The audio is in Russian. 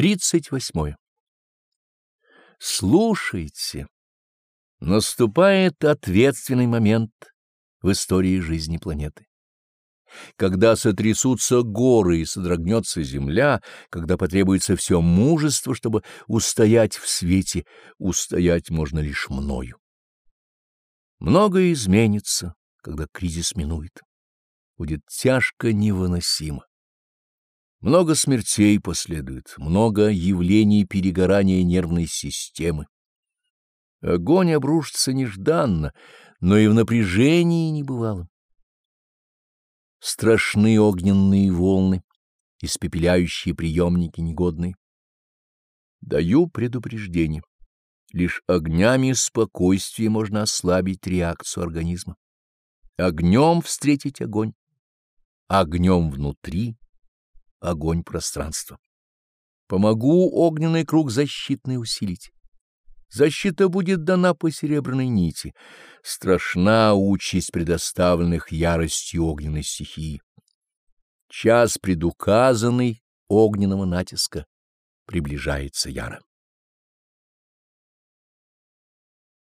38. Слушайте. Наступает ответственный момент в истории жизни планеты. Когда сотрясутся горы и содрогнется земля, когда потребуется все мужество, чтобы устоять в свете, устоять можно лишь мною. Многое изменится, когда кризис минует. Будет тяжко невыносимо. Много смертей последует, много явлений перегорания нервной системы. Огонь обрушится нежданно, но и в напряжении небывалом. Страшны огненные волны, испепеляющие приемники негодные. Даю предупреждение. Лишь огнями спокойствия можно ослабить реакцию организма. Огнем встретить огонь, огнем внутри — огонь пространства. Помогу огненный круг защитный усилить. Защита будет дана по серебряной нити. Страшна участь предоставленных яростью огненной стихии. Час предуказанный огненного натиска приближается яро.